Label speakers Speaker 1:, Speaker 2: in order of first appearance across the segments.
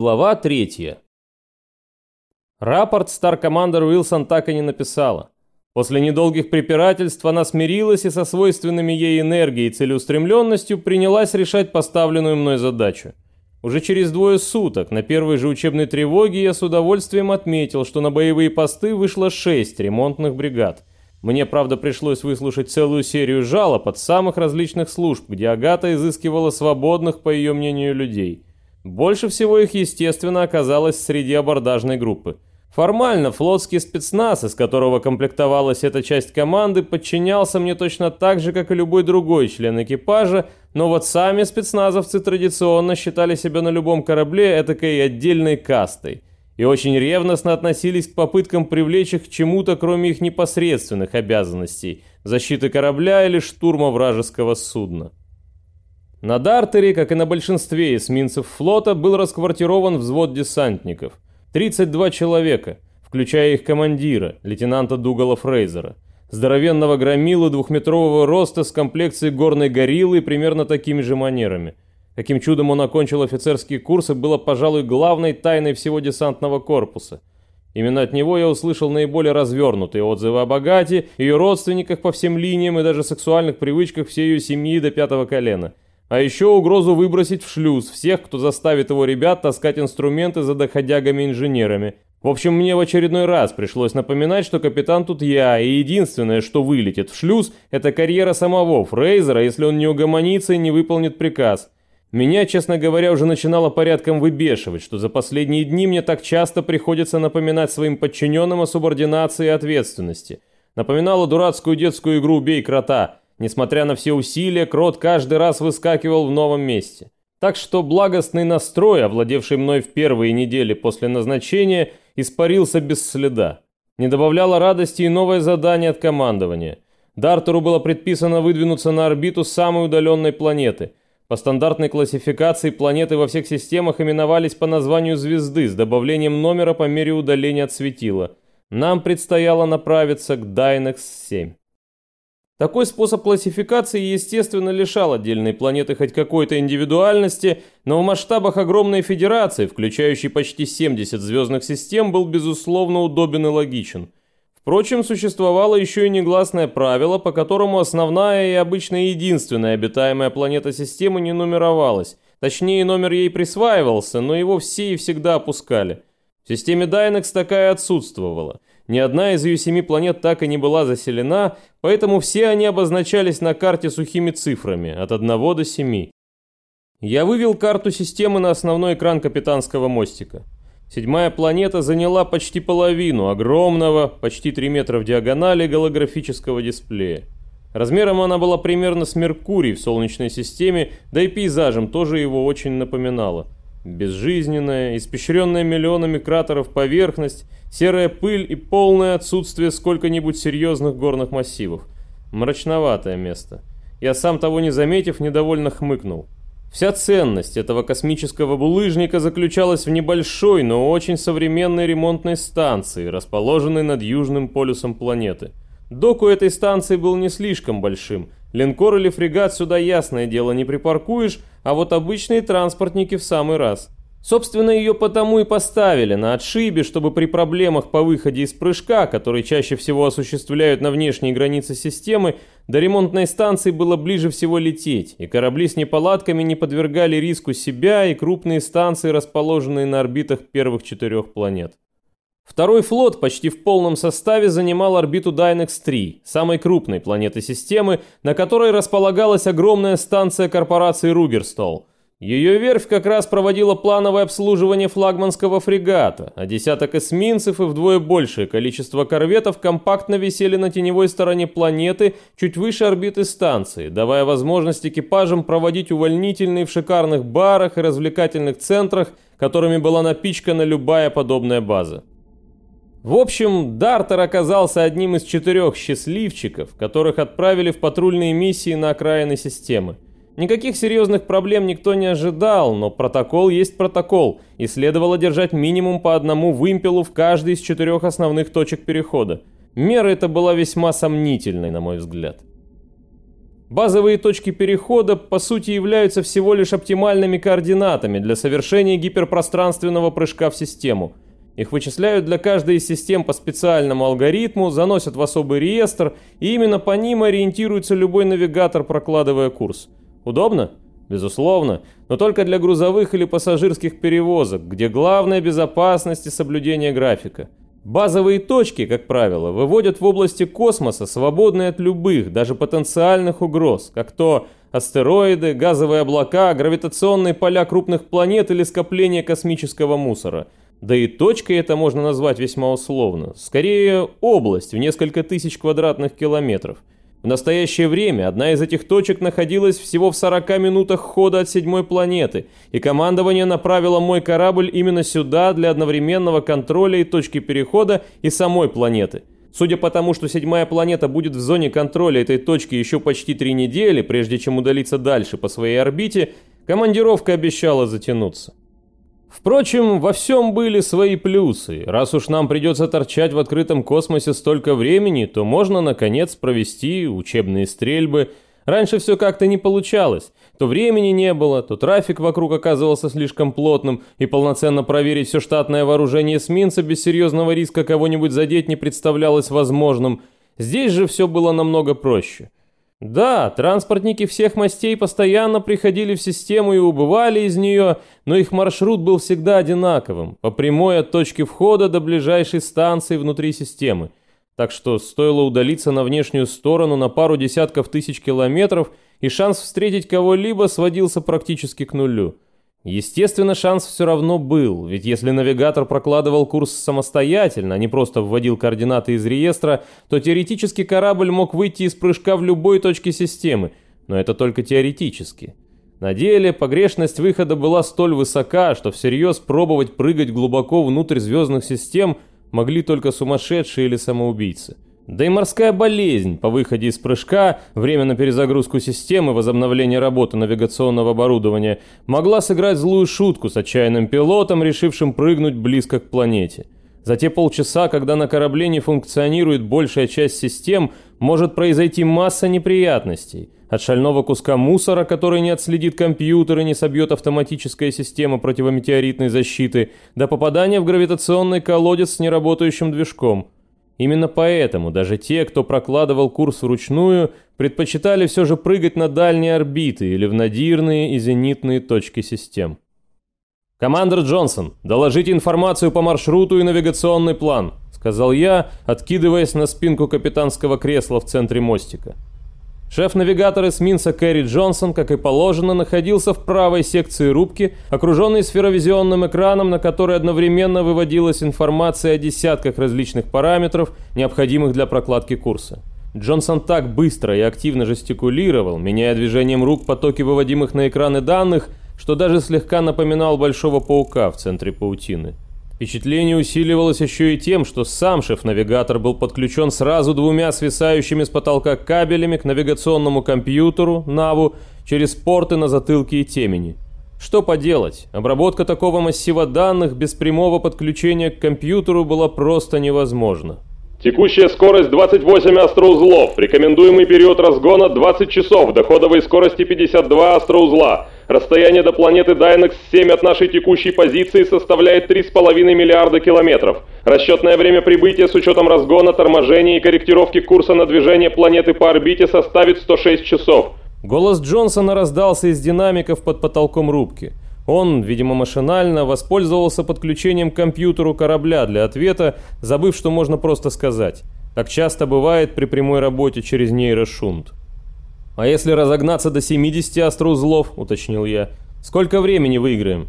Speaker 1: Глава третья. Рапорт Стар-командер Уилсон так и не написала. После недолгих препирательств она смирилась и со свойственными ей энергией и целеустремленностью принялась решать поставленную мной задачу. Уже через двое суток, на первой же учебной тревоге, я с удовольствием отметил, что на боевые посты вышло шесть ремонтных бригад. Мне, правда, пришлось выслушать целую серию жалоб от самых различных служб, где Агата изыскивала свободных, по ее мнению, людей – больше всего их, естественно, оказалось среди абордажной группы. Формально флотский спецназ, из которого комплектовалась эта часть команды, подчинялся мне точно так же, как и любой другой член экипажа, но вот сами спецназовцы традиционно считали себя на любом корабле этакой отдельной кастой и очень ревностно относились к попыткам привлечь их к чему-то, кроме их непосредственных обязанностей – защиты корабля или штурма вражеского судна. На Дартере, как и на большинстве эсминцев флота, был расквартирован взвод десантников. 32 человека, включая их командира, лейтенанта Дугала Фрейзера. Здоровенного громилы двухметрового роста с комплекцией горной гориллы и примерно такими же манерами. Каким чудом он окончил офицерские курсы, было, пожалуй, главной тайной всего десантного корпуса. Именно от него я услышал наиболее развернутые отзывы о богате, ее родственниках по всем линиям и даже сексуальных привычках всей ее семьи до пятого колена – а еще угрозу выбросить в шлюз всех, кто заставит его ребят таскать инструменты за доходягами-инженерами. В общем, мне в очередной раз пришлось напоминать, что капитан тут я, и единственное, что вылетит в шлюз, это карьера самого Фрейзера, если он не угомонится и не выполнит приказ. Меня, честно говоря, уже начинало порядком выбешивать, что за последние дни мне так часто приходится напоминать своим подчиненным о субординации и ответственности. Напоминала дурацкую детскую игру «Бей крота», Несмотря на все усилия, крот каждый раз выскакивал в новом месте. Так что благостный настрой, овладевший мной в первые недели после назначения, испарился без следа. Не добавляло радости и новое задание от командования. Дартеру было предписано выдвинуться на орбиту самой удаленной планеты. По стандартной классификации планеты во всех системах именовались по названию звезды с добавлением номера по мере удаления от светила. Нам предстояло направиться к Дайнекс-7. Такой способ классификации, естественно, лишал отдельной планеты хоть какой-то индивидуальности, но в масштабах огромной федерации, включающей почти 70 звездных систем, был безусловно удобен и логичен. Впрочем, существовало еще и негласное правило, по которому основная и обычно единственная обитаемая планета системы не нумеровалась. Точнее, номер ей присваивался, но его все и всегда опускали. В системе Dynex такая отсутствовала. Ни одна из ее семи планет так и не была заселена, поэтому все они обозначались на карте сухими цифрами, от 1 до 7. Я вывел карту системы на основной экран капитанского мостика. Седьмая планета заняла почти половину огромного, почти 3 метра в диагонали голографического дисплея. Размером она была примерно с Меркурий в Солнечной системе, да и пейзажем тоже его очень напоминала. Безжизненная, испещренная миллионами кратеров поверхность, серая пыль и полное отсутствие сколько-нибудь серьезных горных массивов. Мрачноватое место. Я сам того не заметив, недовольно хмыкнул. Вся ценность этого космического булыжника заключалась в небольшой, но очень современной ремонтной станции, расположенной над южным полюсом планеты. Док у этой станции был не слишком большим. Линкор или фрегат сюда, ясное дело, не припаркуешь, а вот обычные транспортники в самый раз. Собственно, ее потому и поставили на отшибе, чтобы при проблемах по выходе из прыжка, который чаще всего осуществляют на внешней границе системы, до ремонтной станции было ближе всего лететь, и корабли с неполадками не подвергали риску себя и крупные станции, расположенные на орбитах первых четырех планет. Второй флот почти в полном составе занимал орбиту Dynex-3, самой крупной планеты системы, на которой располагалась огромная станция корпорации Ругерстол. Ее верфь как раз проводила плановое обслуживание флагманского фрегата, а десяток эсминцев и вдвое большее количество корветов компактно висели на теневой стороне планеты, чуть выше орбиты станции, давая возможность экипажам проводить увольнительные в шикарных барах и развлекательных центрах, которыми была напичкана любая подобная база. В общем, Дартер оказался одним из четырех счастливчиков, которых отправили в патрульные миссии на окраины системы. Никаких серьезных проблем никто не ожидал, но протокол есть протокол, и следовало держать минимум по одному вымпелу в каждой из четырех основных точек перехода. Мера эта была весьма сомнительной, на мой взгляд. Базовые точки перехода, по сути, являются всего лишь оптимальными координатами для совершения гиперпространственного прыжка в систему. Их вычисляют для каждой из систем по специальному алгоритму, заносят в особый реестр, и именно по ним ориентируется любой навигатор, прокладывая курс. Удобно? Безусловно, но только для грузовых или пассажирских перевозок, где главная безопасность и соблюдение графика. Базовые точки, как правило, выводят в области космоса, свободные от любых, даже потенциальных угроз, как то астероиды, газовые облака, гравитационные поля крупных планет или скопление космического мусора. Да и точкой это можно назвать весьма условно. Скорее, область в несколько тысяч квадратных километров – в настоящее время одна из этих точек находилась всего в 40 минутах хода от седьмой планеты, и командование направило мой корабль именно сюда для одновременного контроля и точки перехода и самой планеты. Судя по тому, что седьмая планета будет в зоне контроля этой точки еще почти три недели, прежде чем удалиться дальше по своей орбите, командировка обещала затянуться. Впрочем, во всем были свои плюсы. Раз уж нам придется торчать в открытом космосе столько времени, то можно, наконец, провести учебные стрельбы. Раньше все как-то не получалось. То времени не было, то трафик вокруг оказывался слишком плотным, и полноценно проверить все штатное вооружение эсминца без серьезного риска кого-нибудь задеть не представлялось возможным. Здесь же все было намного проще. Да, транспортники всех мастей постоянно приходили в систему и убывали из нее, но их маршрут был всегда одинаковым, по прямой от точки входа до ближайшей станции внутри системы. Так что стоило удалиться на внешнюю сторону на пару десятков тысяч километров, и шанс встретить кого-либо сводился практически к нулю. Естественно, шанс все равно был, ведь если навигатор прокладывал курс самостоятельно, а не просто вводил координаты из реестра, то теоретически корабль мог выйти из прыжка в любой точке системы, но это только теоретически. На деле погрешность выхода была столь высока, что всерьез пробовать прыгать глубоко внутрь звездных систем могли только сумасшедшие или самоубийцы. Да и морская болезнь по выходе из прыжка, время на перезагрузку системы, возобновление работы навигационного оборудования, могла сыграть злую шутку с отчаянным пилотом, решившим прыгнуть близко к планете. За те полчаса, когда на корабле не функционирует большая часть систем, может произойти масса неприятностей. От шального куска мусора, который не отследит компьютер и не собьет автоматическая система противометеоритной защиты, до попадания в гравитационный колодец с неработающим движком – Именно поэтому даже те, кто прокладывал курс вручную, предпочитали все же прыгать на дальние орбиты или в надирные и зенитные точки систем. «Командор Джонсон, доложите информацию по маршруту и навигационный план», сказал я, откидываясь на спинку капитанского кресла в центре мостика. Шеф-навигатор эсминца Кэрри Джонсон, как и положено, находился в правой секции рубки, окруженной сферовизионным экраном, на который одновременно выводилась информация о десятках различных параметров, необходимых для прокладки курса. Джонсон так быстро и активно жестикулировал, меняя движением рук потоки выводимых на экраны данных, что даже слегка напоминал большого паука в центре паутины. Впечатление усиливалось еще и тем, что сам шеф-навигатор был подключен сразу двумя свисающими с потолка кабелями к навигационному компьютеру, НАВу, через порты на затылке и темени. Что поделать, обработка такого массива данных без прямого подключения к компьютеру была просто невозможна.
Speaker 2: Текущая скорость 28 астроузлов. Рекомендуемый период разгона 20 часов. Доходовой скорости 52 астроузла. Расстояние до планеты Дайнекс 7 от нашей текущей позиции составляет 3,5 миллиарда километров. Расчетное время прибытия с учетом разгона, торможения и корректировки курса на движение планеты по орбите составит 106 часов.
Speaker 1: Голос Джонсона раздался из динамиков под потолком рубки. Он, видимо машинально, воспользовался подключением к компьютеру корабля для ответа, забыв, что можно просто сказать. Так часто бывает при прямой работе через нейрошунт. «А если разогнаться до 70 астроузлов?» – уточнил я. «Сколько времени выиграем?»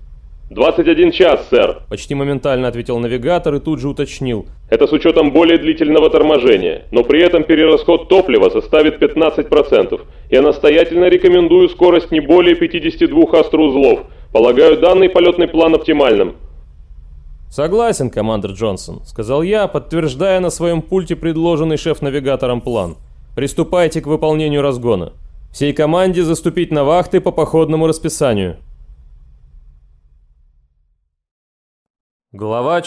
Speaker 2: «21 час, сэр», –
Speaker 1: почти моментально ответил навигатор и тут же уточнил.
Speaker 2: «Это с учетом более длительного торможения, но при этом перерасход топлива составит 15%. Я настоятельно рекомендую скорость не более 52 астроузлов – Полагаю, данный полетный план оптимальным.
Speaker 1: «Согласен, командир Джонсон», — сказал я, подтверждая на своем пульте предложенный шеф-навигатором план. «Приступайте к выполнению разгона. Всей команде заступить на вахты по походному расписанию». Глава